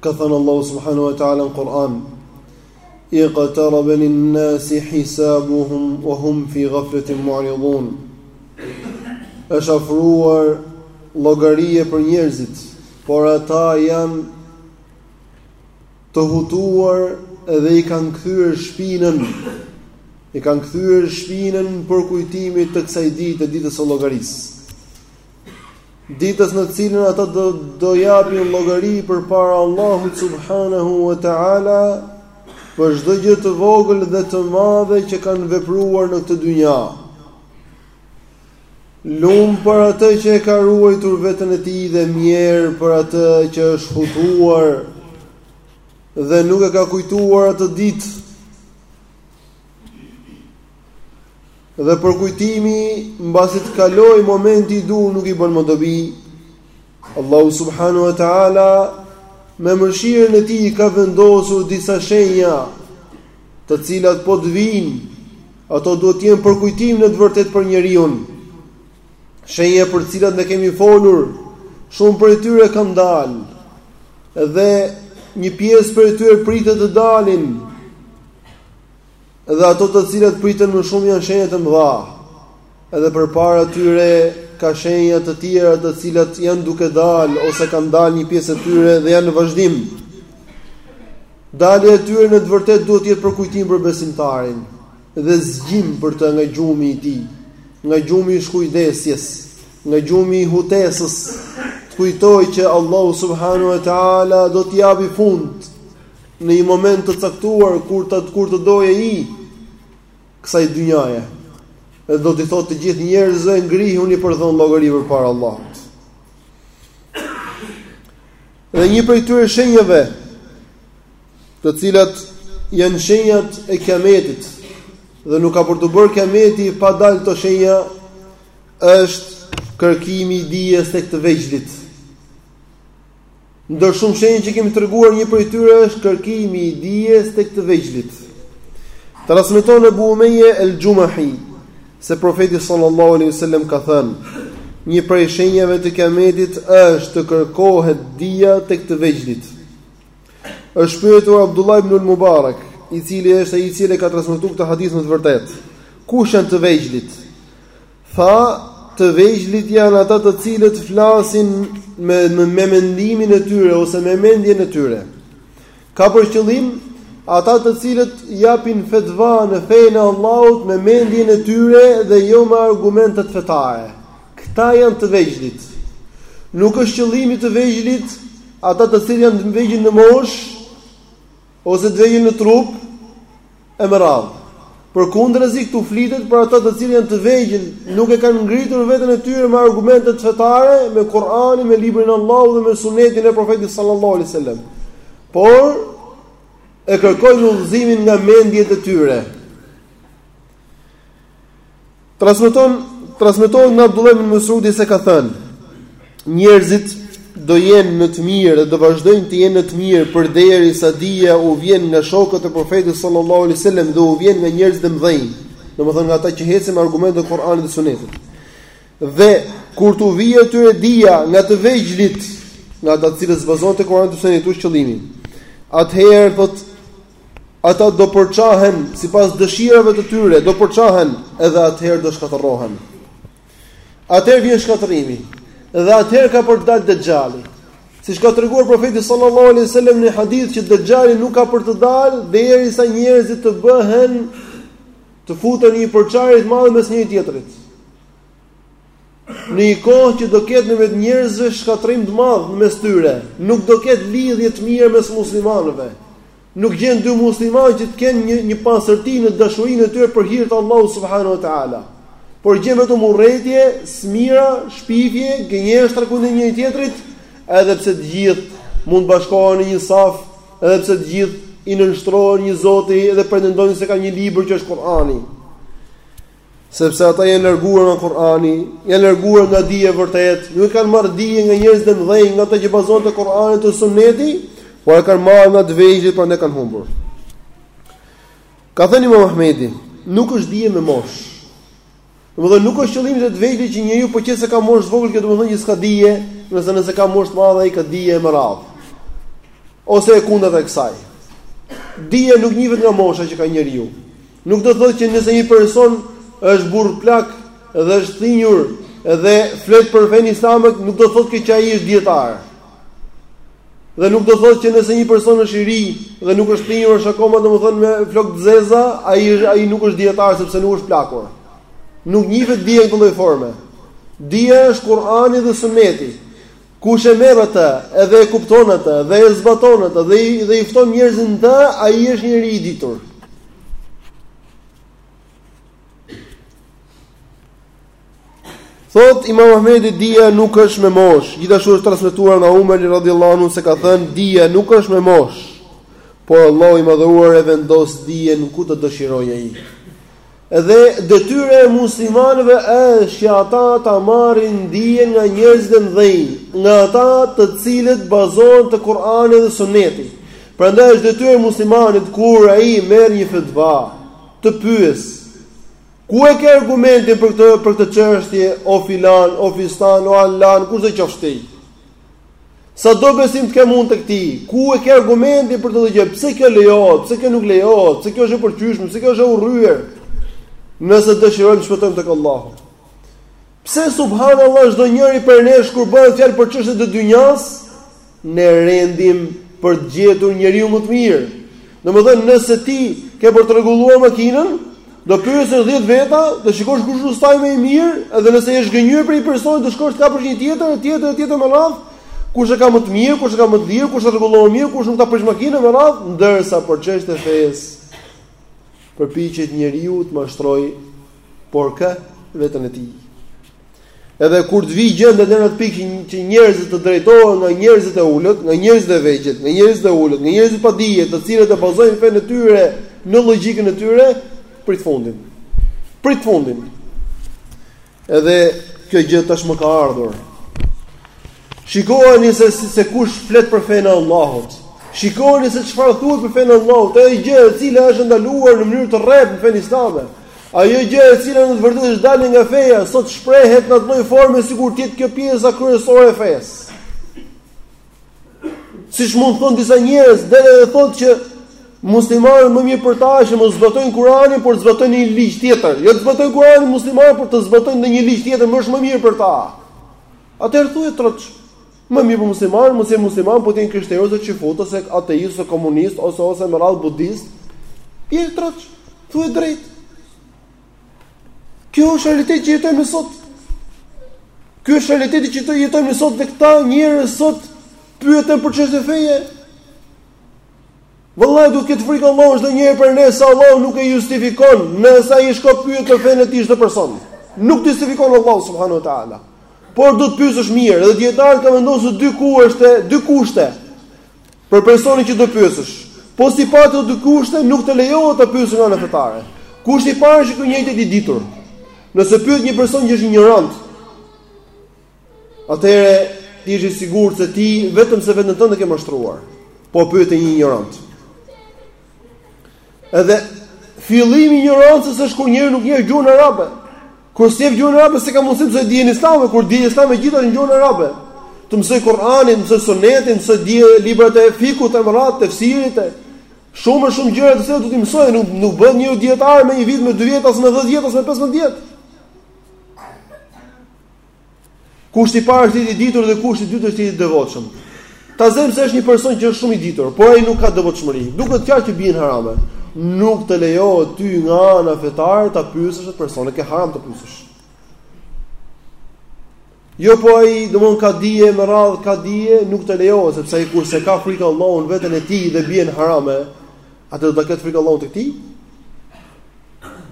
Ka thënë Allahu subhanahu wa taala në Kur'an: "Iqtaraba lin-nasi hisabuhum wa hum fi ghaflatin mu'ridun." Është afruar llogaria për njerëzit, por ata janë të hutuar dhe i kanë kthyer shpinën i kanë kthyer shpinën përkujtimit të kësaj dite, ditës së llogarisë. ditës në cilën ata do do japin llogari përpara Allahut subhanahu wa taala për çdo gjë të vogël dhe të madhe që kanë vepruar në këtë dunja. Lum për atë që e ka ruajtur veten e tij dhe mjerë për atë që është hutuar dhe nuk e ka kujtuar atë ditë Dhe përkujtimi mbasi të kalojë momenti i duhur nuk i bën më dobi. Allahu subhanahu wa taala me mëshirën e tij ka vendosur disa shenja të cilat po të vijnë, ato duhet të jenë përkujtim në të vërtetë për njeriun. Shenja për të cilat ne kemi folur, shumë prej tyre kanë dalë. Dhe një pjesë prej tyre pritet të dalin. Dhe ato të cilat priten më shumë janë shenjat e mëdha. Edhe përpara tyre ka shenja të tjera të cilat janë duke dalë ose kanë dalë një pjesë e tyre dhe janë në vazhdim. Dalja e tyre në të vërtetë duhet të jetë përkujtim për besimtarin dhe zgjim për të nga gjumi i tij, nga gjumi i shkujdesjes, nga gjumi i hutesës. Të kujtojë që Allahu subhanahu wa taala do t'i japë fund në një moment të caktuar kur të kur të dojë ai kësaj dynjaje dhe do t'i thotë të gjithë njerëzve ngrihuni për dhon llogari përpara Allahut. Dhe një prej këtyre shenjave, të cilat janë shenjat e kiametit, dhe nuk ka për t'u bërë kiameti pa dalë këto shenja, është kërkimi i dijes tek të vegjlit. Ndër shumë shenja që kemi treguar një prej tyre është kërkimi i dijes tek të vegjlit. Transmeton Abu Umayya al-Jumahi se profeti sallallahu alaihi wasallam ka thënë: "Një prej shenjave të Kiametit është të kërkohet dija tek të vegjlit." Është pyetur Abdullah ibn al-Mubarak, i cili është ai i cili ka transmetuar këtë hadith në të vërtetë. Kush janë të vegjlit? Tha, Të vegjlit janë ata të cilët flasin me me, me mendimin e tyre ose me mendjen e tyre. Ka për qëllim ata të cilët japin fetva në fenë e Allahut me mendjen e tyre dhe jo me argumentet fetare. Këta janë të vegjlit. Nuk është qëllimi të vegjlit ata të cilët janë të vegjël në moshë Ose të vegjël në trup e me radhë. Përkundrazi këtu flitet për ata të cilët janë të vegjël, nuk e kanë ngritur veten e tyre me argumentet fetare, me Kur'anin, me librin e Allahut dhe me Sunetin e Profetit sallallahu alaihi wasallam. Por e kërkojnë udhëzimin nga mendjet e tyre. Transmeton, transmetohet nga Abdullah ibn Mesudi se ka thënë: Njerëzit do jenë në të mirë dhe do vazhdojnë të jenë në të mirë përderisa dija u vjen nga shokët e Profetit sallallahu alaihi wasallam dhe u vjen nga njerëzit e mëdhenj, domethënë nga ata që hecin me argumente të Kuranit dhe Sunetit. Dhe kur t'u vijë atyre dija nga të vegjlit, nga ata të cilët s'bazohen te Kurani dhe Sunetit është qëllimi. Atëherë thot Ata do përçahen sipas dëshirave të tyre, do përçahen edhe atëherë do shkatërrohen. Atëherë vjen shkatërrimi. Dhe atëherë ka për të dalë Dexhali. Siç ka treguar profeti sallallahu alaihi wasallam në hadith që Dexhali nuk ka për të dalë derisa njerëzit të bëhen të futen në një përçarje të madhe mes njëri tjetrit. Në një kohë që do ketë në mes njerëzve shkatërrim të madh në mes tyre, nuk do ketë lidhje të mira mes muslimanëve. Nuk gjen dy muslimanë që të kenë një një pastërti në dashurinë e tyre për hir të Allahut subhanahu wa taala. Por gjen vetëm urrejtje, smira, shpifje, gënjeshtra kundër njëri tjetrit, edhe pse të gjithë mund të bashkohen në një saf, edhe pse të gjithë i nënshtrohen një Zoti dhe pretendojnë se kanë një libër që është Kur'ani. Sepse ata janë larguar nga Kur'ani, janë larguar nga dija e vërtetë, nuk e kanë marrë dijen nga njerëzit e mëdhenj, nga ata që bazohen te Kur'ani dhe Sunneti, por e kanë marrë nga të vegjlit, prandaj kanë humbur. Ka thënë Imam Ahmedi, nuk është dija me moshë. Domethënë nuk është qëllimi të vegjlit që njeriu po qe se ka moshë të vogël, kjo domethënë që s'ka dije, nëse nëse ka moshë të madhe ai ka dije e me radhë. Ose e kundërta e kësaj. Dija nuk njihet nga mosha që ka njeriu. Nuk do të thotë që nëse një person është burrë plak dhe është thinjur dhe flet për fenë islame, nuk do të thotë që ai është dietar. Dhe nuk do të thotë që nëse një person është i ri dhe nuk është thinjur, është akoma domethënë me flokë të zeza, ai është ai nuk është dietar sepse nuk është plakur. Nuk njihet dija në këtë lloj forme. Dija është Kur'ani dhe Sunneti. Kush e merr atë, edhe e kupton atë, dhe e zbaton atë, dhe i dhe i fton njerëzit në të, ai është njeri i ditur. Thotë Imam Ahmedi dija nuk është me moshë. Gjithashtu është transmetuar nga Umeri radhiyallahu anhu se ka thënë dija nuk është me moshë. Por Allahu i madhëruar e vendos dijen ku të dëshirojë ai. Dhe detyra e muslimanëve është që ata ta marrin dijen nga njerëzit e mëdhenj, nga ata të cilët bazohen te Kur'ani dhe Sunneti. Prandaj është detyrë e muslimanit kur ai merr një fetva, të pyesë, ku e ke argumentin për këtë për këtë çështje o filan, o fistan, o alan, kushdo qofsh ti? Sado besim të kem unë tek ti, ku e ke argumentin për këtë gjë, pse kjo lejohet, pse kjo nuk lejohet, pse kjo është e pëlqyeshme, pse kjo është e urryer, nëse dëshirojmë të shpëtojmë tek Allahu. Pse subhanallah çdo njëri prej nesh kur bëhet fjalë për çështje të dynjas, ne rendim për të gjetur njeriun më të mirë. Domethënë nëse ti ke për të rregulluar makinën, Do pyesësh dhjetë veta, do shikosh kush është ustai më i mirë, edhe nëse je zhgënjyer prej një personi, do shkosh të kapësh një tjetër, një tjetër, një tjetër me radhë, kush e ka më të mirë, kush e ka më të lirë, kush e rregullon më mirë, kush nuk ta prish makinën me radhë, ndërsa për çështje të fesë përpiqet njeriu të mashtrojë por kë vetën e tij. Edhe kur të vijë gjendja në atë pikë që njerëzit të drejtohen nga njerëzit e ulët, nga njerëzit e vegjël, nga njerëzit e ulët, nga njerëzit pa dije, të cilët e bazojnë fenë e tyre në logjikën e tyre, prit fundin. Prit fundin. Edhe kjo gjë tashmë ka ardhur. Shikojeni se se kush flet për fenë e Allahut. Shikojeni se çfarë thuhet për fenë e Allahut, ajo gjë e cila është ndaluar në mënyrë të rreptë në fenë islame. Ajo gjë e cila në të vërtetë është dalje nga feja, sot shprehet në atë lloj forme sikur të jetë kjo pjesa kryesore e fesë. Siç mund të thonë disa njerëz, del e thotë që muslimanët më mirë për ta që mos zbatojnë Kur'anin, por zbatojnë një ligj tjetër. Jo të zbatojnë Kur'anin muslimanët, por të zbatojnë ndonjë ligj tjetër është më mirë për ta. Atëherë thuaj troç. Më mirë për muslimanët, mos jenë muslimanë, po të jenë krishterë ose çifut ose ateist ose komunist ose ose me radhë budist. Thuaje troç. Thuaj drejt. Kjo është realitet që jetojmë sot. Ky është realiteti që jetojmë sot dhe këta njerëz sot pyeten për çështje feje. Vëllai duhet të ketë frikë Allahun çdo njeri prej nesh, se Allahu nuk e justifikon nëse ai shkon pyet për fenë e tij çdo person. Nuk të justifikon Allahu subhanahu wa taala. Por do të pyesësh mirë, edhe dijetarët kanë vendosur dy kushte, dy kushte për personin që do pyesësh. Po s'i pati ato dy kushte nuk të lejohet ta pyesësh nga ana fetare. Kushti i parë është që ky njeri të jetë i ditur. Nëse pyet një person që është ignorant, Atëherë ti je i sigurt se ti vetëm se veten tënde ke mashtruar. po pyete një injorant. Edhe fillimi i injorancës është kur njeriu nuk njeh gjuhën arabe. Kur s'e njeh gjuhën arabe s'e ka mundësi të dijë islamin, kur dija islame gjithë në gjuhën arabe. Të mësojë Kur'anin, mësojë Sunetin, mësojë librat e fikhut, e me radhë, tefsirit. Shumë shumë gjëra të cilat do të mësojë, nuk nuk bëhet një dietar me një vit, me dy vjet, as me 10 vjet, as me 15 vjet. Kushti i parë është i ditur dhe kushti i dytë është i devotshëm. Ta zëmë se është një person që është shumë i ditur, por ai nuk ka devotshmëri. Duket qartë që bie në harame. Nuk të lejohet ty nga ana fetare ta pyesësh atë person, e ke haram ta pyesësh. Jo po ai, domthon ka dije me radhë, ka dije, nuk të lejohet sepse ai kur s'e ka frikë Allahun veten e tij dhe bie në harame, A do ta ketë frikë Allahun tek ti.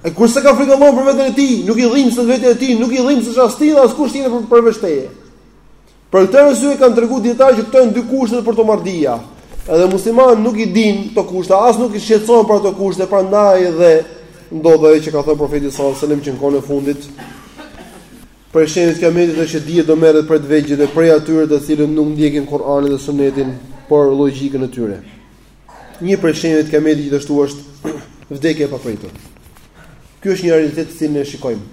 E kur s'e ka frikë Allahun për veten e tij, nuk i dhimbset vetja e tij, nuk i dhimbsesh as ti as kush tjetër përveç teje. Për këtë arsye kanë treguar dijetarët që këto janë dy kushte për të marrë dije. Edhe muslimanët nuk i din këto kushte, as nuk shqetësohen për ato kushte, prandaj edhe ndodh ajo që ka thënë profeti sallallahu alajhi wasallam që në kohën e fundit prej shenjave të kiametit është që dija do merret prej të vegjëlve dhe prej atyre të cilët nuk ndjekin Kur'anin dhe Sunetin, por logjikën e tyre. Një prej shenjave të kiametit gjithashtu është vdekja e papritur. Ky është një realitet të cilin ne shikojmë.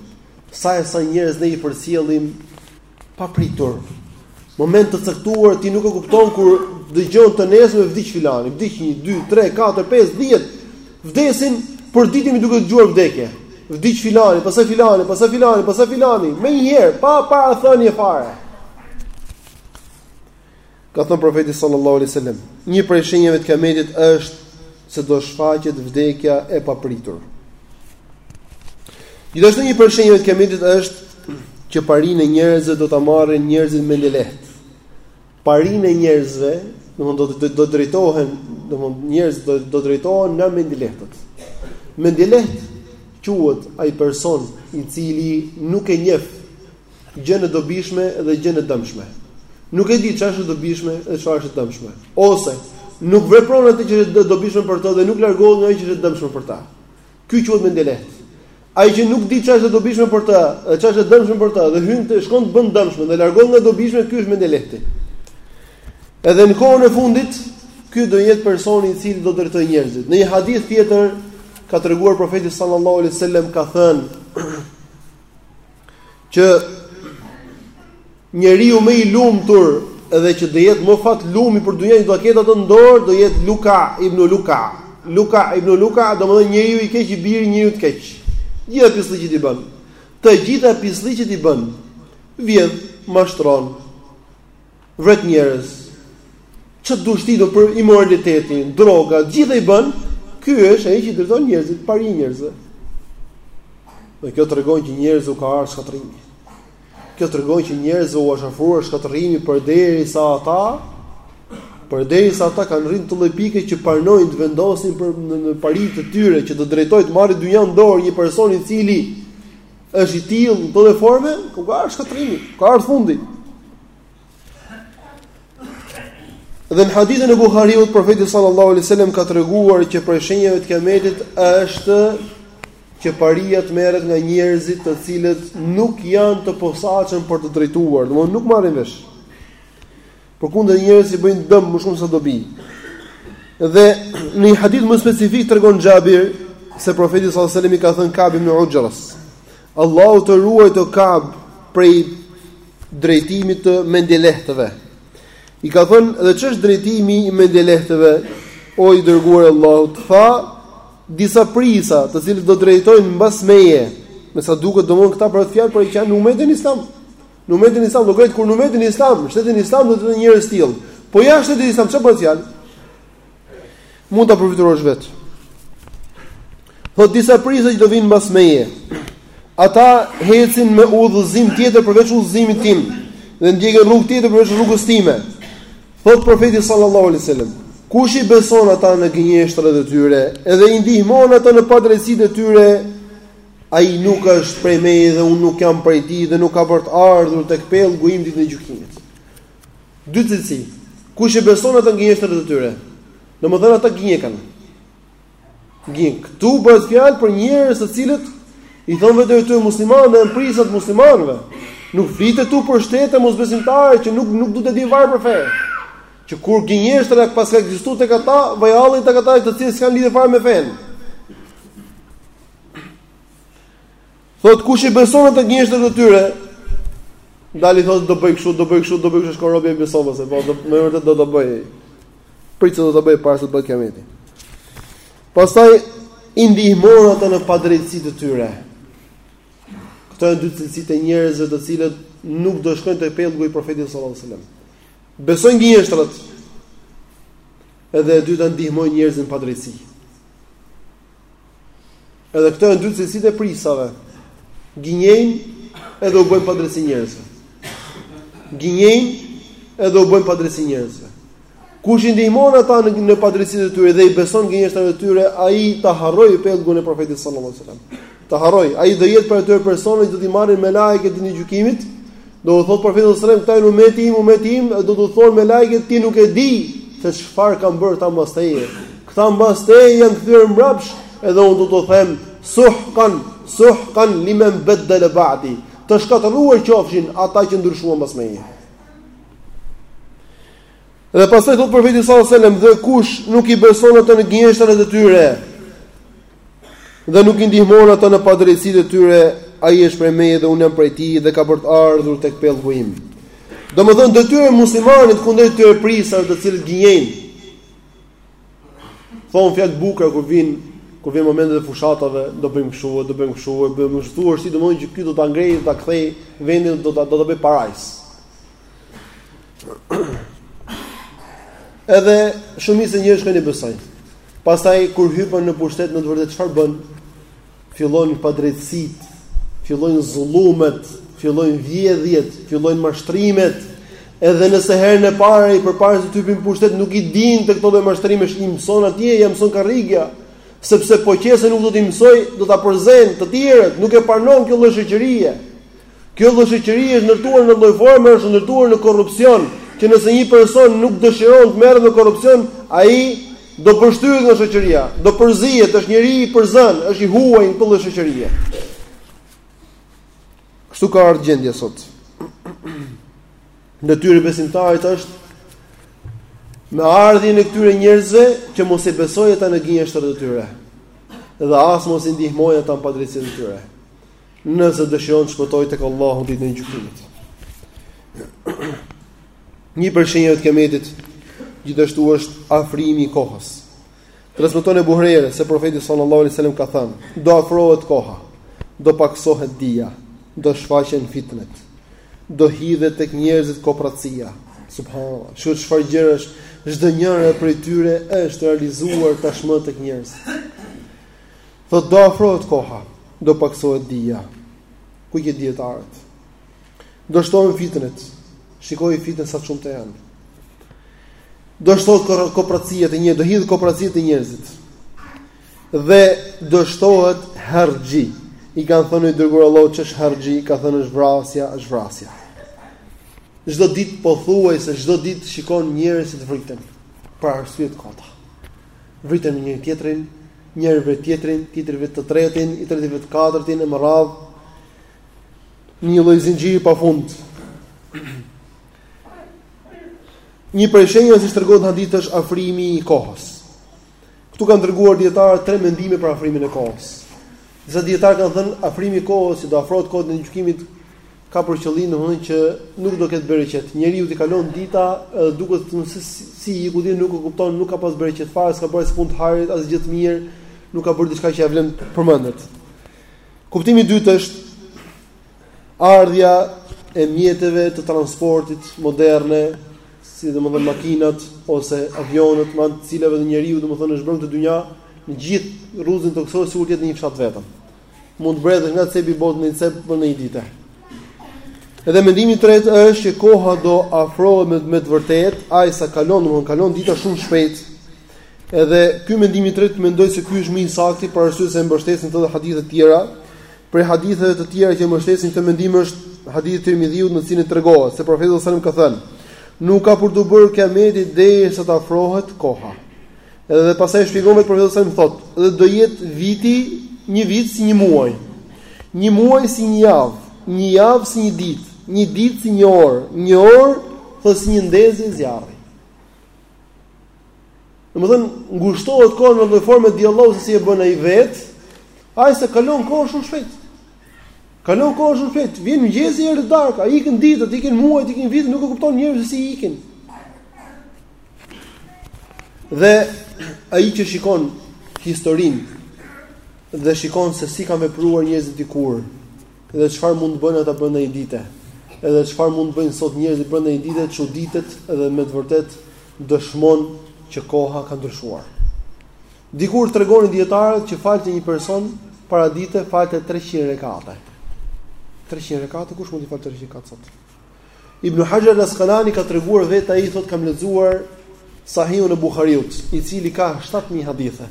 Sa e sa njerëz ne i përcjellim papritur. Moment të caktuar ti nuk e kupton kur dëgjon të nesërmen vdiq filani, vdiq 1 2 3 4 5 10 vdesin përditë jemi duke dëgjuar vdekje. Vdiq filani, pastaj filani, pastaj filani, pastaj filani, menjëherë pa parathënie fare. Ka thënë profeti sallallahu alaihi wasallam, një prej shenjave të kiametit është se do shfaqet vdekja e papritur. Gjithashtu një prej shenjave të kiametit është që parinë e njerëzve do ta marrin njerëzit mendjelehtë. Parinë e njerëzve, domthonë do të do drejtohen, domthonë njerëzit do do drejtohen nga mendjelehtët. Mendjelehtë quhet ai person i cili nuk e njeh gjënë e dobishme dhe gjënë e dëmshme. Nuk e di çfarë është e dobishme dhe çfarë është e dëmshme. Ose nuk vepron atë që është e dobishme për të dhe nuk largohet nga ajo që është e dëmshme për të. Ky quhet mendjelehtë. Ai që nuk di çfarë është e dobishme për të dhe çfarë është e dëmshme për të dhe hyn të shkon të bën dëmshme dhe largohet nga dobishme, ky është mendjelehtë. Edhe në kohën e fundit, ky do jetë personi i cili do të drejtojë njerëzit. Në një hadith tjetër ka treguar profeti sallallahu alaihi wasallam ka thënë që njeriu më i lumtur dhe që do jetë më fatlumi për dynjën që do ketë atë n'dor do jetë Luka ibn Luka. Luka ibn Luka domethënë njeriu i keq i biri i njeriut të keq. Të gjitha pisllëqet i bën. Të gjitha pisllëqet i bën. Vjedh, mashtron. Vret njerëz. Ç'të dush ti do për imoralitetin, droga, të gjitha i bën, ky është ai që i drejton njerëzit, pari i njerëzve. Dhe kjo tregon që njerëzve u ka ardhur shkatërrimi. Kjo tregon që njerëzve u është afruar shkatërrimi përderisa ata përderisa ata kanë arrit në atë lloj pike që pranojnë të vendosin për në, në pari të tyre që të drejtojë të marrë dynjan n'dorë një person i cili është i tillë në atë lloj forme, u ka ardhur shkatërrimi, u ka ardhur fundi. Dhe në hadithin e Buhariut profeti sallallahu alaihi wasallam ka treguar që prej shenjave të kiametit është që paria të merret nga njerëzit të cilët nuk janë të posaçëm për të drejtuar, domthonë nuk marrin vesh. Përkundrazi njerëz që bëjnë dëm më shumë se dobi. Dhe në një hadith më specifik tregon Xhabir se profeti sallallahu alaihi wasallam i ka thënë Kab ibnu Uxhras. Allahu të ruajtë o Ka'b prej drejtimit të mendjelehtëve. I ka thënë, dhe ç'është drejtimi i mendjelehtëve? O i dërguari i Allahut, tha disa prisa, të cilët do drejtojnë mbas meje, me sa duket domethënë këta bëhet fjalë për që janë në umetin islam. Në umetin islam do gjejë, kur në umetin islam, shtetin islam do të ketë njerëz të tillë. Po jashtë shtetit islam çfarë bëhet fjalë? Mund ta përfytyrosh vetë. Thotë disa prisa që do vijnë mbas meje. Ata hecin me udhëzim tjetër përveç udhëzimit tim dhe ndjekin rrugë tjetër përveç rrugës time. Thot profeti sallallahu alaihi wasallam, kush i beson ata në gënjeshtrat e tyre, edhe i ndihmon ata në padrejtësitë e tyre, ai nuk është prej meje dhe unë nuk jam prej tij dhe nuk ka për të ardhur tek pellgu im ditën e gjykimit. Dy cilësi. Kush i beson ata në gënjeshtrat e tyre? Domethënë ata gënjekën. Gjë, këtu bëhet fjalë për njerëz të cilët i thon vetes së tyre muslimanë dhe janë prisa të muslimanëve. Nuk flitet këtu për shtete mosbesimtare që nuk nuk duan të dinë fare për fe. Që kur gënjeshtra paska ekzistuar tek ata, vaj halli tek ata të cilët s'kan lidhje fare me fen. Thotë kush i beson ata në gënjeshtrat e tyre, del e thotë do bëj kështu, do bëj kështu, do bëj kështu, shkon robi e beson pas, po do më vërtet do ta bëj. Prit se do ta bëj para se të bëhet kiameti. Pastaj i ndihmon ata në padrejtësitë e tyre. Këto janë dy cilësi të njerëzve të cilët nuk do shkojnë te pellgu i profetit sallallahu alajhi wasallam. Besojnë gënjeshtrat. Edhe e dyta ndihmojnë njerëzit në padrejtësi. Edhe këto janë dy cilësitë e prijësave. Gënjejnë edhe u bëjnë padrejti njerëzve. Gënjejnë edhe u bëjnë padrejtësi njerëzve. Kush i ndihmon ata në, në padrejtësitë e tyre dhe i beson gënjeshtrave të tyre, ai ta harrojë pellgun e profetit sallallahu alajhi wasallam. Ta harrojë, ai do jetë prej atyre personave që do t'i marrin melaiket ditën e gjykimit, do u thotë profeti sallallahu alajhi wasallam, "Këta janë umeti im, umeti im", do të thonë melaiket ti nuk e di se çfarë kanë bërë këta mbas teje. Këta mbas teje janë kthyer mbrapsh, edhe unë do t'u them, "Suhqan, suhqan liman badala ba'di". Të shkatërruar qofshin ata që ndryshuan mbas meje. Dhe pastaj thotë profeti sallallahu alajhi wasallam, dhe kush nuk i beson ata në gënjeshtrat e tyre dhe nuk i ndihmon ata në padrejtësitë e tyre, ai është prej meje dhe unë jam prej tij dhe ka për të ardhur tek pellgu im. Domethënë detyra e muslimanit kundrejt këtyre prijësave të cilët gënjejnë. Thonë fjalë të bukura kur vin kur vjen momenti i fushatave, do bëjmë kështu, do bëjmë kështu, do bëjmë kështu, është si domethënë që ky do ta ngrejë, do ta kthej vendin, do ta do ta bëj parajsë. Edhe shumica e njerëzve i besojnë. Pastaj kur hypën në pushtet në të vërtetë çfarë bën? Fillojnë padrejtësitë, fillojnë zullumet, fillojnë vjedhjet, fillojnë mashtrimet. Edhe nëse herën e parë i përpara se të hypi në pushtet nuk i dinte këto lloj mashtrimesh i mëson atje, ia mëson karrigia, sepse po qe se nuk do t'i mësojë, do ta përzënë të tjerët, nuk e pranon kjo lloj shoqërie. Kjo lloj shoqërie është ndërtuar në atë lloj forme, është ndërtuar në korrupsion, që nëse një person nuk dëshiron të merret me korrupsion, ai do përshtyhet nga shoqëria, do përzihet, është njeri i përzënë, është i huaj në këtë lloj shoqërie. Kështu ka ardhur gjendja sot. Detyra e besimtarit është me ardhjen e këtyre njerëzve që mos i besojë ata në gënjeshtrat e tyre dhe as mos i ndihmojë ata në padrejtësitë e tyre. Nëse dëshiron të shpëtojë tek Allahu ditën e gjykimit. Një prej shenjave të kiametit gjithashtu është afrimi i kohës. Transmeton Ebu Hurejra se profeti sallallahu alaihi wasallam ka thënë: "Do afrohet koha, do paksohet dija, do shfaqen fitnet, do hidhet tek njerëzit kopracia." Subhanallahu. Shih çfarë gjërash çdo njëra prej tyre është realizuar tashmë tek njerëzit. Thotë do afrohet koha, do pakësohet dija. Ku i ke dijetarët? Do shtohen fitnet. Shikoji fitnet sa shumta janë. Do shtohet kopracia te një, do hidhet kopracia te njerëzit. Dhe do shtohet herxhi. I kanë thënë i dërguar i Allahut ç'është herxhi, ka thënë është vrasja, është vrasja. Çdo ditë pothuajse çdo ditë shikon njerëz që të vriten për arsye të kota. Vritet njëri tjetrin, njëri vret tjetrin, tjetri vret të tretin, i treti vret të katërtin e me radhë. Një lloj zinxhiri pa fund. Një prej shenjave që tregohet në hadith është afrimi i kohës. Ktu kanë treguar dietarë tre mendime për afrimin e kohës. Disa dietarë kanë thënë afrimi i kohës që do afrohet koha e gjykimit ka për qëllim domethënë që nuk do ketë bereqet. Njeriu i kalon dita edhe duket se si iku, ti nuk e kupton, nuk ka pas bereqet fare, s'ka bërë punë të hajrit, asgjë të mirë, nuk ka bërë diçka që ia vlen të përmendet. Kuptimi i dytë është ardhja e mjeteve të transportit moderne, si domethënë makinat ose avionët, me të cilave njeriu domethënë është bërë kjo dynja, në gjithë rruzullin tokësor sikur të jetë në një fshat vetëm. mund të mbërrish nga cepi i botës në një cep për një ditë. Edhe mendimi i tretë është që koha do afrohet me, me të vërtetë, realisht kalon, domethënë kalon dita shumë shpejt. Edhe ky mendim i tretë mendoj se ky është më i saktë për arsye se e mbështesin edhe hadithe të tjera. Prej haditheve të tjera që mbështesin këtë mendim është hadithi i Tirmidhiut në të cilin tregohet se profeti sallallahu alajhi wasallam ka thënë: "Nuk ka për t'u bërë kiameti derisa të afrohet koha." Edhe pastaj shpjegon vetë profeti sallallahu alajhi wasallam thotë, dhe do jetë viti një vit si një muaj, një muaj si një javë, një javë si një ditë, një ditë si një orë, një orë thotë si një ndezje zjarri. Domethënë ngushtohet koha në një formë e di Allahu se si e bën ai vet, ai se kalon koha shumë shpejt. Kalon koha shumë shpejt, vjen mëngjesi erdh darka, ikin ditët, ikin muajt, ikin vitet, nuk e kupton njerëzit se si ikin. Dhe ai që shikon historinë dhe shikon se si kanë vepruar njerëzit dikur dhe çfarë mund të bëjnë ata brenda një dite. Edhe çfarë mund të bëjnë sot njerëzit brenda një dite, çuditet dhe me të vërtet dëshmon që koha ka ndryshuar. Dikur tregonin dietarët që falte një person paradite falte 300 rekate. 300 rekate kush mund të falë 300 rekate sot? Ibn Haxher al-Askalani ka treguar vetë ai thotë kam lexuar Sahihun e Buhariut, i cili ka 7000 hadithe,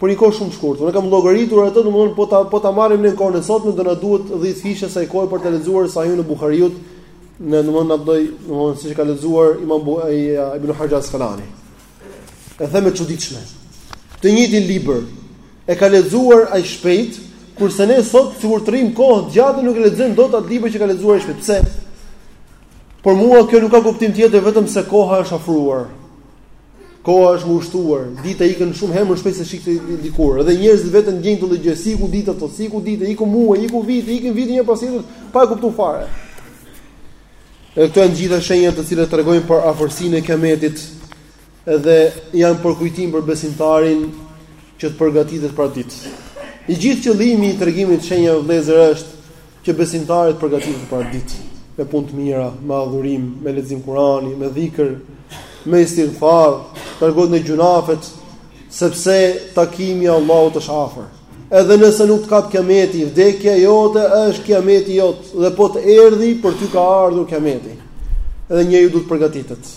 për një kohë shumë të shkurtër. E kam llogaritur atë, domethënë po ta po ta marrim në kohën e sotme do na duhet 10 fish sa ajo kohë për të lexuar Sahihun e Buhariut në domethënë atë, domethënë siç ka lexuar Imam Buhari Ibn Haxher al-Askalani. E them e çuditshme. Të njëjtin libër e ka lexuar aq shpejt, kurse ne sot sikur të rrim kohë të gjatë nuk e lexojmë dot atë libër që e ka lexuar ai shpejt. Pse? Për mua kjo nuk ka kuptim tjetër vetëm se koha është afruar. Koha është ngushtuar, dita ikën shumë herë më shpejt se ç'ikte dikur. Edhe njerëzit vetë e ndjejnë këtë gjë, si iku dita thotë si iku dita, iku muaji, iku viti, ikin vitet një pas tjetrit, pa e kuptuar fare. Dhe këto janë të gjitha shenja të cilat tregojnë për afërsinë e kiametit dhe janë përkujtim për besimtarin që të përgatitet për atë ditë. I gjithë qëllimi i tregimit të shenjave vëllezër është që besimtarët të përgatiten për atë ditë me punë të mira, me adhurim, me lexim Kurani, me dhikr, me istighfar, të largohet nga gjynahet, sepse takimi i Allahut është afër. Edhe nëse nuk të kap kiameti, vdekja jote është kiameti jot dhe po të erdhi për ty ka ardhur kiameti. Edhe njeriu duhet të përgatitet.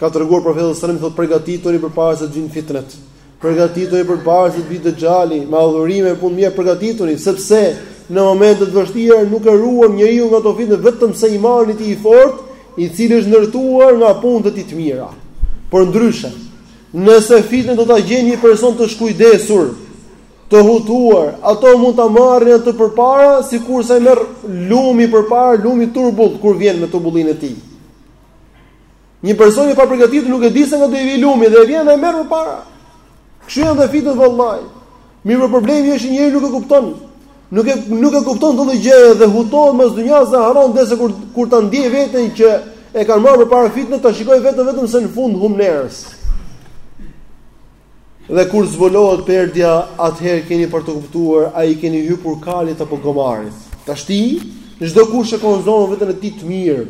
Ka treguar profeti sallallahu alajhi wasallam thotë përgatituni përpara se të vinë fitnet. Përgatituni përpara se të vijë dexhali, me adhurime punë të mira përgatituni, sepse në momente të vështira nuk e ruan njeriun nga ato fitne vetëm se imani i tij i fortë, i cili është ndërtuar nga punët e tij të mira. Por ndryshe, Nëse fitnet do ta gjejnë një person të shkujdesur, të hutuar, ato mund ta marrin atë përpara, sikurse e merr lumi përpara, lumi i turbullt kur vjen me turbullinë e tij. Një person i papërgatitur nuk e di se nga do i vijë lumi dhe vjen dhe e merr përpara. Kështu janë dhe fitnet vallahi. Mirëpo problemi është që njeriu nuk e kupton. Nuk e nuk e kupton këtë gjë dhe hutohet mas dynjas dhe harron derisa kur kur ta ndjejë veten që e kanë marrë përpara fitnet ta shikojë veten vetëm se në fund humnerës. Dhe kur zbulohet perdja, atëherë keni për të kuptuar a i keni hypur kalit apo gomarit. Tashti, çdokush e konsideron veten e tij të mirë,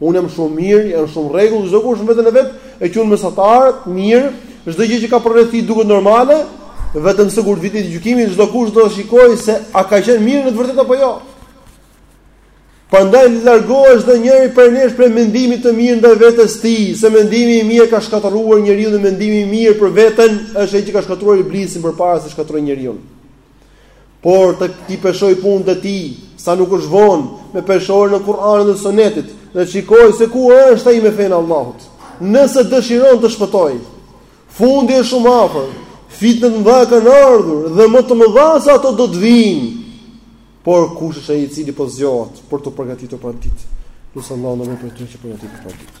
Unë jam shumë mirë, jam shumë në rregull, çdokush veten e vet e quan mesatar, të mirë, çdo gjë që ka përreth i duket normale, vetëm se kur vjen dita e gjykimit çdokush do të shikojë se a ka qenë mirë në të vërtetë apo jo. Prandaj të largohet çdonjëri prej nesh prej mendimit të mirë ndaj vetes tij, se mendimi i mirë e ka shkatërruar njeriun dhe mendimi i mirë për veten është ai që ka shkatërruar iblisin përpara se të shkatërrojë njeriun. Por t'i peshojë punët e tij, sa nuk është vonë, me peshoren e Kur'anit dhe Sunetit, dhe të shikojë se ku është ai me fenë e Allahut. Nëse dëshiron të shpëtojë, fundi është shumë afër, fitne të mëdha kanë ardhur, dhe më të mëdha se ato do të vinë. Por kush është ai i cili po zgjohet për t'u përgatitur për atë ditë? Lusim Allahun të na bëjë prej atyre që përgatiten për atë ditë.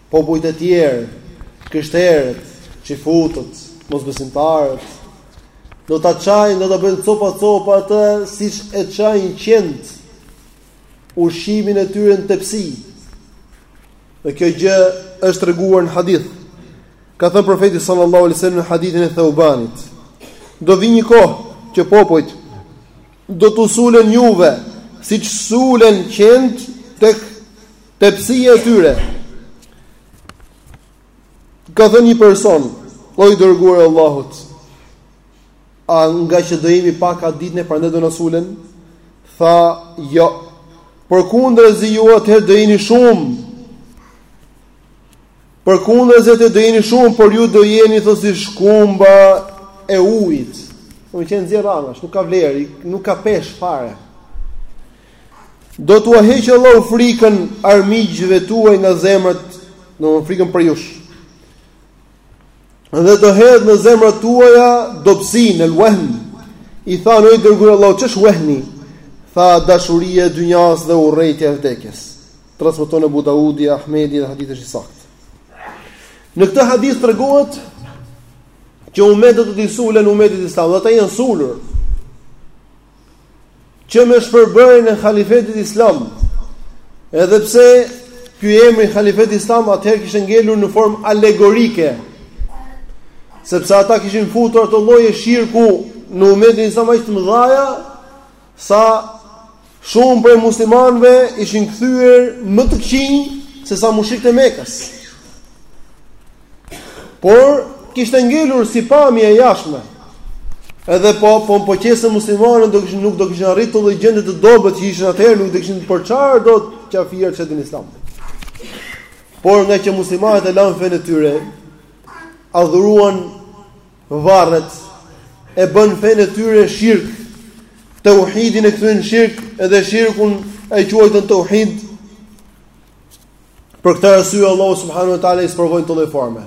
Popujt e tjerë, krishterët, çifutët, mosbesimtarët, do ta çajnë, do ta bëjnë copa copa atë siç e çajnë qentë ushqimin e tyre në tepsi. Dhe kjo gjë është treguar në hadith. Ka thënë profeti sallallahu alaihi wasallam në hadithin e Thaubanit, do vijë një kohë që popujt do t'ju sulen juve siç sulen qentë tek Tepsisë së tyre. Ka thënë një person, o i dërguar i Allahut, a ngaqë do jemi pak atë ditën e prandaj do na sulen? Tha, jo. Përkundrazi ju atëherë do jeni shumë. Përkundrazi atëherë do jeni shumë, por ju do jeni tha si shkumba e ujit. Lumi që nxjerr anash, nuk ka vlerë, nuk ka peshë fare. Do t'ua heqë Allahu frikën armiqëve tuaj nga zemrat, domthonë frikën për ju. Dhe do hedh në zemrat tuaja dobësinë, el uehn. I thanë o i dërguar i Allahut ç'është uehni? Tha dashuria e dynjas dhe urrejtja e vdekjes. Transmeton Abu Daudi, Ahmedi dhe hadithi është i saktë. Në këtë hadith tregohet që umetet do t'i sulen umetit islam dhe ata janë sulur. Që me shpërbërjen e halifetit islam, edhe pse ky emri halifet islam atëherë kishte ngelur në formë alegorike, sepse ata kishin futur ato lloje shirku në umetin islam aq të mëdha sa shumë prej muslimanëve ishin kthyer më të këqinj se sa mushrikët e Mekës. Por kishte ngelur si pamje e jashtme. Edhe po po po qe se muslimanët do kishin nuk do kishin arritur atë lloj gjendje të dobët që ishin atëherë, nuk do kishin përçarë dot qafirët shtetin Islam. Por ngaqë muslimanët e lanë fenë e tyre, adhuruan varret e bënë fenë e tyre shirk, tauhidin e kthyen shirk edhe shirkun e quajtën tauhid. Për këtë arsye Allahu subhanahu wa taala i sprovoi në atë lloj forme.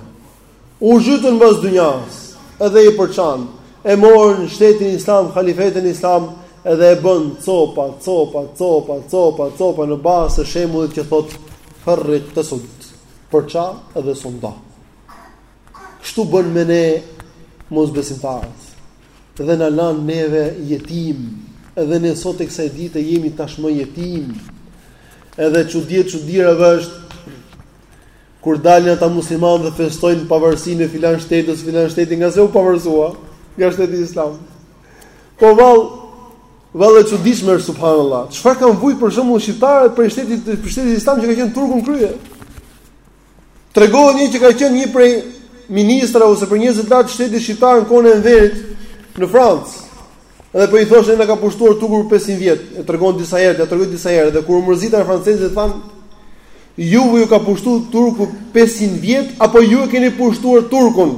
U zhytën mbas dynjas, edhe i përçanë, e morën shtetin islam, halifetin islam, edhe e bënë copa, copa, copa, copa, copa në bazë të shembullit që thotë farrik tasud. Përça edhe sunda. Kështu bënë me ne mosbesimtarët dhe na lanë neve jetim, edhe ne sot e kësaj dite jemi tashmë jetim. Edhe çudi e çudirave është kur dalin ata muslimanë dhe festojnë pavarësinë e filan shteti ose filan shteti nga se u pavarësua nga shteti islam. Po vall, vallë e çuditshme është subhanallah. Çfarë kanë vujt për shembull shqiptarët prej shtetit, prej shtetit islam që ka qenë turku në krye? Tregohet një që ka qenë një prej ministrave ose prej njerëzve të lartë të shtetit shqiptar në kohën e Enverit në Francë. Edhe po i thoshte ai na ka pushtuar turku 500 vjet, e tregon disa herë, ja tregoi disa herë dhe kur u mërzitën francezët thanë ju ju ka pushtuar turku 500 vjet apo ju e keni pushtuar turkun?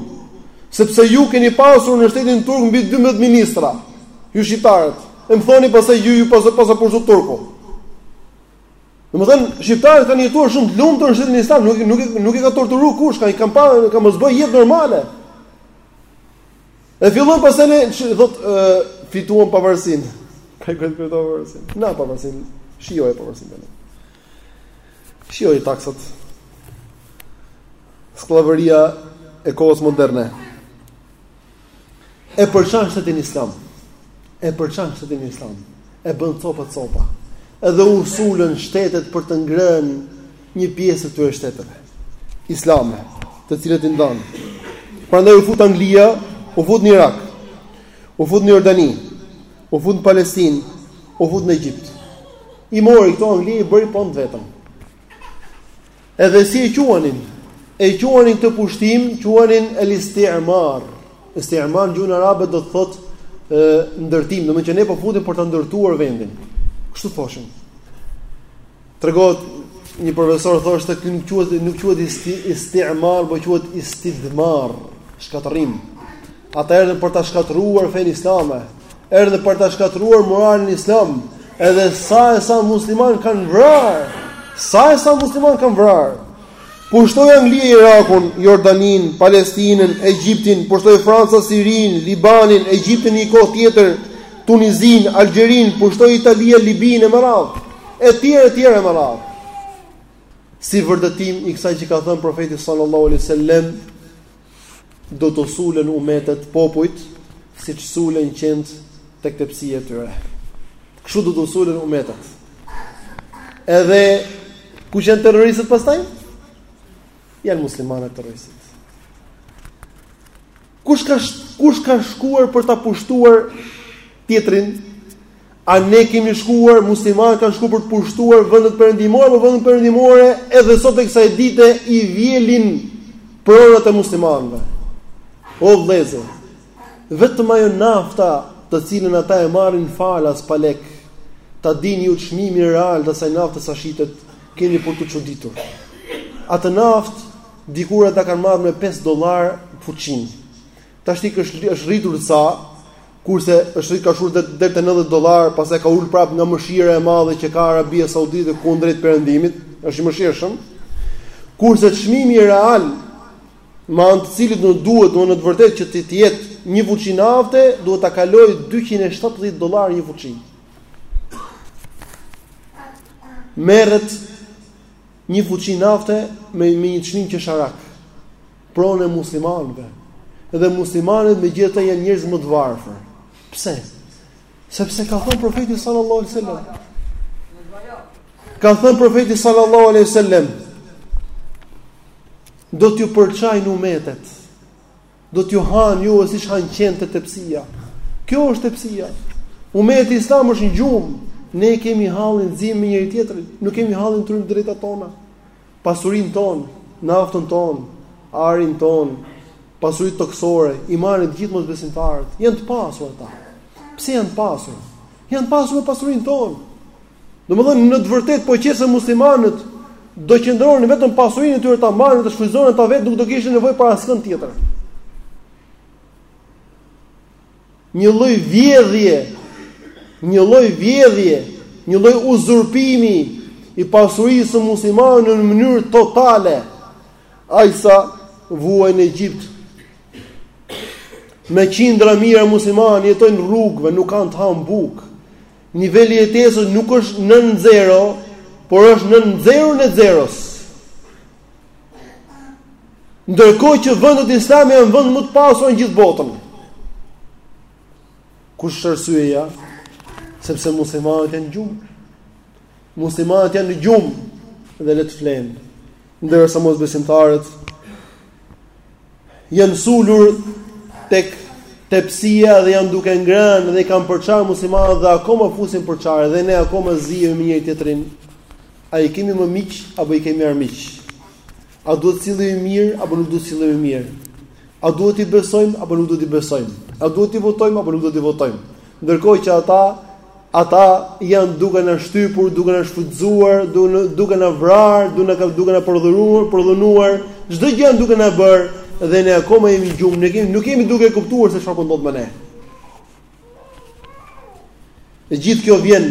Sepse ju keni pasur në shtetin turk mbi dyzet ministra. Ju shqiptarët, e më thoni pastaj ju ju paska pushtuar turku. Domethënë, shqiptarët kanë jetuar shumë të lumtur në shtetin islam, nuk nuk nuk i ka torturuar kush, kanë pas, kanë pas bërë jetë normale. E fillon pastaj ne thot fituam pavarësinë. Ka fituar pavarësinë. Na pavarësinë. Shijoje pavarësinë tani. Shijoji taksat. Skllavëria e kohës moderne. E përçan shtetin islam. E përçan shtetin islam. E bën copa copa. Edhe iu sulën shtetet për të ngrënë një pjesë të atyre shteteve islame, të cilat i ndan. Prandaj u fut Anglia, u fut në Irak, u fut në Jordani, u fut në Palestinë, u fut në Egjipt. I mori këto Anglia i bëri pronë vetëm. Edhe si e quanin, e quanin këtë pushtim, quanin el istimar. Istimar në gjuhën arabe do të thotë ë ndërtim, domethënë që ne po futemi për ta ndërtuar vendin. Kështu thoshin. Tregohet një profesor thoshte që nuk quhet nuk quhet istimar, por quhet istidmar, shkatërrim. Ata erdhën për ta shkatërruar fenë islame, Erdhën për ta shkatërruar moralin islam, edhe sa e sa muslimanë kanë vrarë. Sa e sa muslimanë kanë vrarë. Pushtoi Anglia Irakun, Jordaninë, Palestinën, Egjiptin, pushtoi Franca Sirinë, Libanin, Egjiptin një kohë tjetër, Tunizinë, Algjerinë, pushtoi Italia Libinë e me radhë, e tjera, e tjera me radhë. Si vërtetim i kësaj që ka thënë profeti sallallahu alejhi ue sel-lem, do t'ju sulen umetet popujt siç sulen qentë tek tepsia e tyre. Kështu do t'ju sulen umetet. Edhe kush janë terroristët pastaj? Janë muslimanët terroristët. Kush ka kush ka shkuar për ta pushtuar tjetrin, a ne kemi shkuar, muslimanët kanë shkuar për të pushtuar vendet perëndimore apo vendet perëndimore edhe sot e kësaj dite i vjelin pronat e muslimanëve. O vëllezër, vetëm ajo nafta, të cilën ata e marrin falas pa lek, ta dini ju çmimin real të asaj nafte sa shitet, keni për t'u çuditur. Atë naftë dikur ata e kanë marrë me 5 dollar fuçin. Tashti që është rritur ca, kur se është rritur ka shkuar deri te 90 dollar, pastaj e ka ulur prapë nga mëshira e madhe që ka Arabia Saudite kundrejt perëndimit, është i mëshirshëm. Kurse çmimi real me anë të cilit që duhet në të vërtetë që të jetë një fuçi nafte, duhet ta kalojë 270 dollar një fuçi. Merret një fuçi nafte me me një çmim qesharak. pronë e muslimanëve. Dhe muslimanët megjithatë janë njerëz më të varfër. Pse? Sepse ka thënë profeti sallallahu alaihi wasallam. Ka thënë profeti sallallahu alaihi wasallam do t'ju përçajnë umetet. Do t'ju hanë ju siç hanë qentë te tepsia. Kjo është tepsia. Umeti islam është në gjumë. Ne kemi hallin të zihemi me njëri tjetrin, nuk kemi hallin te të drejtat tona. pasurinë tonë, naftën tonë, arin tonë, pasuritë tokësore, i marrin të gjithë mosbesimtarët. Janë të pasur ata. Pse janë të pasur? Janë të pasur me pasurinë tonë. Domethënë në të vërtetë po qe se muslimanët do qëndronin vetëm pasurinë e tyre ta marrin ta shfrytëzonin ata vetë, nuk do kishin nevojë për askënd tjetër. Një lloj vjedhje, një lloj vjedhje, një lloj uzurpimi i pasurisë së muslimanëve në mënyrë totale. Ai sa vuajnë në Egjipt. Me qindra mijëra muslimanë jetojnë rrugëve, nuk kanë të hanë bukë. Niveli i jetesës nuk është nën zero, por është nën zeron e zeros. Ndërkohë që vendet islame janë vendet më të pasur në gjithë botën. Kush është arsyeja? Sepse muslimanët janë në gjumë. Muslimanët janë në gjumë dhe le të flenë. Ndërsa mosbesimtarët janë sulur tek tepsia dhe janë duke ngrënë dhe i kanë përçarë muslimanët dhe akoma fusin përçarje dhe ne akoma zihemi me njëri tjetrin. A i kemi më miq apo i kemi armiq? A duhet të sillemi mirë apo nuk duhet të sillemi mirë? A duhet t'i besojmë apo nuk duhet t'i besojmë? A duhet t'i votojmë apo nuk duhet t'i votojmë? Ndërkohë që ata Ata janë duke na shtypur, duke na shfrytëzuar, duke na vrarë, duke na duke na përdhuruar, përdhunuar, çdo gjë janë duke na bërë dhe ne akoma jemi në gjumë, ne kemi nuk jemi duke kuptuar se çfarë po ndodh me ne. E gjithë kjo vjen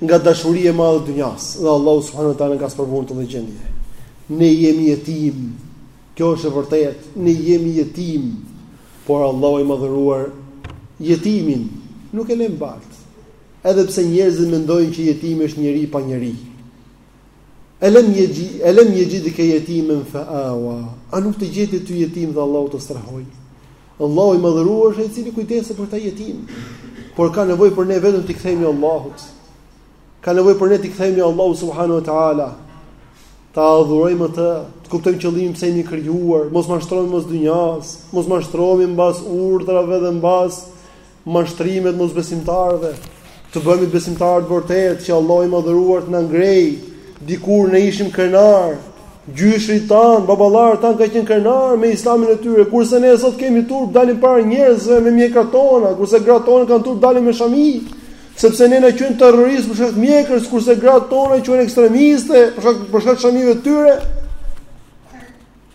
nga dashuria e madhe e dynjas, dhe Allahu subhanahu wa taala na ka sprovuar në këtë gjendje. Ne jemi jetimë, Kjo është e vërtetë, ne jemi jetimë, por Allahu i Madhëruar jetimin nuk e lë mbas. Edhe pse njerëzit mendojnë që jetimi është njeri pa njeri. Elem yeji elem yejid ke yetimen fa awa. A nuk të gjeti ty jetim dhe Allahu të strehoi? Allahu i madhëruar është ai i cili kujdeset për ata jetimë. Por ka nevojë për ne vetëm t'i kthehemi Allahut. Ka nevojë për ne t'i kthehemi Allahut subhanahu wa taala, ta adhurojmë atë, të kuptojmë qëllimin pse jemi krijuar, mos mashtrohemi mbas dynjas, mos mashtrohemi mbas urdhrave dhe mbas mashtrimet mosbesimtarëve. Të bëhemi besimtarë të vërtetë që Allahu i madhëruar të na ngrej. Dikur ne ishim krenar, gjyshrit tanë, baballarët tanë kanë qenë krenar me islamin e tyre, kurse ne sot kemi turp dalim para njerëzve me mjekrat tona, kurse gratë tona kanë turp dalim me shami. Sepse ne na quajnë terroristë për shkak të mjekrës, kurse gratë tona quajnë ekstremiste për shkak të shamive të tyre.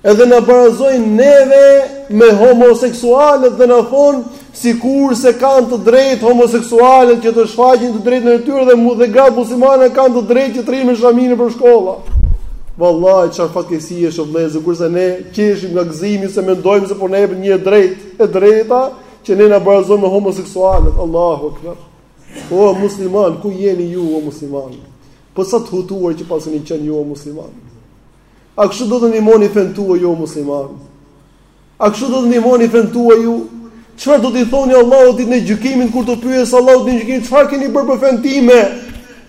Edhe na barazojnë neve me homoseksualët dhe na thonë sikurse kanë të drejtë homoseksualët që të shfaqin të drejtën e tyre dhe gratë muslimane kanë të drejtë që të rrinë me shami nëpër shkolla. Vallahi çfarë fatkeqësi është vëllezër, kurse ne qeshim nga gëzimi se mendojmë se po na jepin një të drejtë, e drejta Që ne na barazon me homoseksualët, Allahu Akbar. O musliman, ku jeni ju o musliman? Po sa të hutuar që paskeni qenë ju o musliman. A kështu do të ndihmoni fen tuaj ju o musliman? A kështu do të ndihmoni fen tuaj ju? Çfarë do t'i thoni Allahut ditën e gjykimit kur t'ju pyesë Allahu ditën e gjykimit çfarë keni bërë për fen time?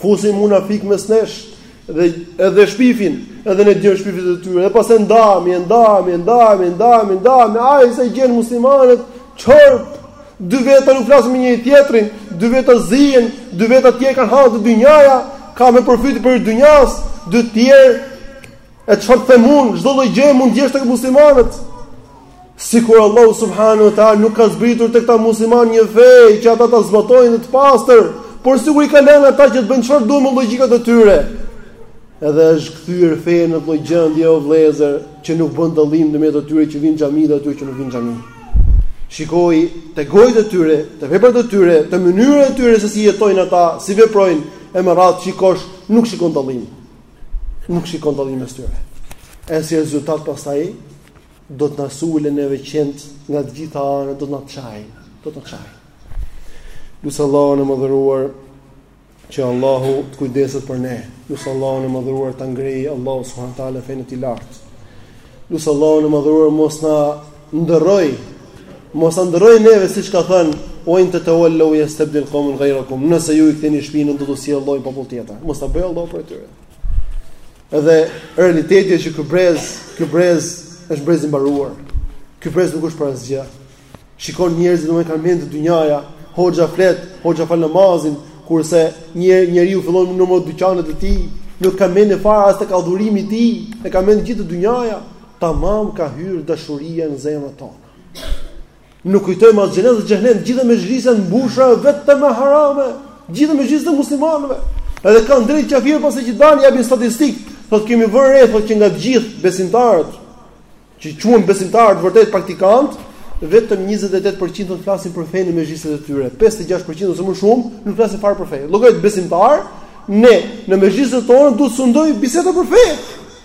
Fusin munafik mes nesh edhe shpifin, edhe ne ndjekim shpifjet e tyre. Dhe pastaj ndahemi, ndahemi, ndahemi, ndahemi, ndahemi. Ai se i gjen muslimanët çorbë. Dy veta nuk flasin me njëri tjetrin, dy veta zihen, dy veta tjerë kanë hallë te dynjaja, ka me përfyt për dynjas, dy tjerë e çfarë themun, çdo lloj gjë mund të gjesh tek muslimanët. Sikur Allahu subhanahu wa taala nuk ka zbritur tek ta musliman një fe që ata ta zbatojnë të pastër, por sikur i ka lënë ata që të bëjnë çfarë duan me logjikat e tyre. Edhe është kthyer feja në atë lloj gjendje o vëllezër, që nuk bën dallim ndërmjet atyre që vijnë në xhami dhe atyre që nuk vijnë në xhami. Shikoi te gojët e tyre, te veprat e tyre, te mënyra e tyre se si jetojnë ata, si veprojnë, e me radhë shikosh, nuk shikon dallim. Nuk shikon dallim mes tyre. Edhe si rezultat pastaj do të na sulen neve qentë nga të gjitha anët, do të na çajnë, do të na çajnë. Lus Allahun e madhëruar që Allahu të kujdeset për ne. Lus Allahun e madhëruar ta ngrejë Allahu subhanahu wa taala fenë të lartë. Lus Allahun e madhëruar mos na ndërroj mos na ndërroj neve siç ka thënë Ue in tetevel-leu jestebdil kaumen gajrakum Nëse ju i ktheni shpinën do të sjellë Allahu popull tjetër Mos na bëjë Allahu prej tyre Edhe realiteti është që ky brez, ky brez është brez i mbaruar. Ky brez nuk është për asgjë. Shikon njerëzit domethënë kanë mendt te dynjaja, hoxha flet, hoxha fal namazin, kurse njeriu fillon me numëru dyqanet e tij, nuk ka mend fare as tek adhurimi i tij, e ka mendt gjithë te dynjaja, tamam ka hyrë dashuria në zemrat tona. Nuk kujtojmë as xhenet as xhehenem, të gjitha mexhliset janë mbushura vetëm me harame. Të gjitha mexhliset e muslimanëve. Edhe kanë drejt qafirët pasi që dalin japin statistika, thotë kemi vënë re thotë që nga të gjithë besimtarët që quhen besimtarë të vërtetë praktikantë, vetëm 28% do të flasin për fenë në mexhlisat e tyre. 56% ose më shumë nuk flasin fare për fe. Llogarit besimtarë, ne në mexhlisat tona duhet të sundojë biseda për fe.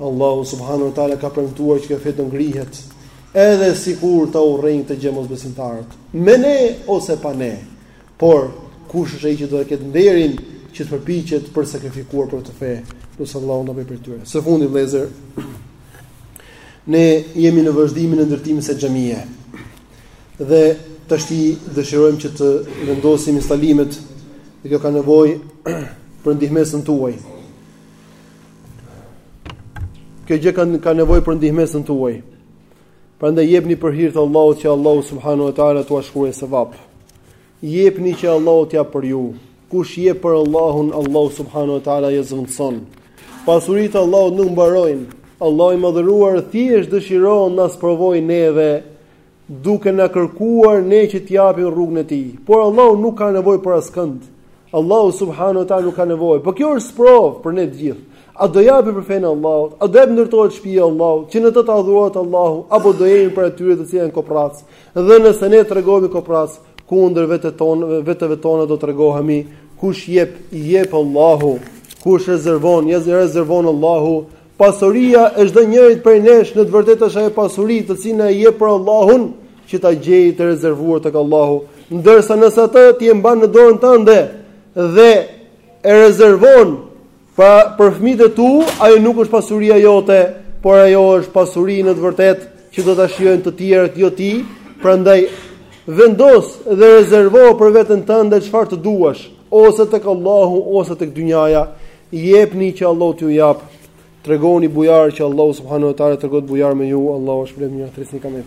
Allahu subhanahu wa taala ka premtuar që kjo fe do ngrihet edhe sikur ta urrejnë të gjithë mosbesimtarët. Me ne ose pa ne. Por kush është ai që do të ketë nderin që të përpiqet për sakrifikuar për këtë fe? Lus Allahun na bëjë prej tyre. Së fundi vëllezër, ne jemi në vazhdimin e ndërtimit së xhamisë. Dhe tashti dëshirojmë që të vendosim instalimet, dhe kjo ka nevojë për ndihmesën tuaj. Kjo gjë ka ka nevojë për ndihmesën tuaj. Prandaj jepni për hir të Allahut që Allahu subhanahu wa taala t'ua shkruajë sevap. Jepni që Allahu të japë për ju. Kush jep për Allahun, Allahu subhanahu wa taala ia zëvendëson. Pasuritë Allahut nuk mbarojnë. Allahu i madhëruar thjesht dëshiron na sprovojë neve duke na kërkuar ne që të japim në rrugën e tij. Por Allahu nuk ka nevojë për askënd. Allahu subhanahu wa taala nuk ka nevojë. Po kjo është sprovë për ne të gjithë. A do japim për fenë e Allahut? A do japim të ndërtohet shtëpia e Allahut? Që në të të adhurohet Allahu apo do jemi prej atyre të cilët janë koprracë? Dhe nëse ne tregohemi koprracë kundër vetes tonë, vetëve tona do tregohemi kush jep, jep Allahu, kush rezervon, rezervon Allahu, Pasuria e çdo njërit prej nesh në të vërtetë është ajo pasuri të cilën e jep për Allahun që ta gjejë të rezervuar tek Allahu, ndërsa nëse atë ti e mban në dorën tënde dhe e rezervon për fëmijët e tu, ajo nuk është pasuria jote, por ajo është pasuri në të vërtetë që do ta shijojnë të tjerët, jo ti. Prandaj vendos dhe rezervo për veten tënde çfarë të duash, ose tek Allahu ose tek dynjaja. Jepni që Allahu t'ju japë, tregohuni bujarë që Allahu subhanehu teala të tregohet bujar me ju, Allahu është prej mirëtresë në kamë.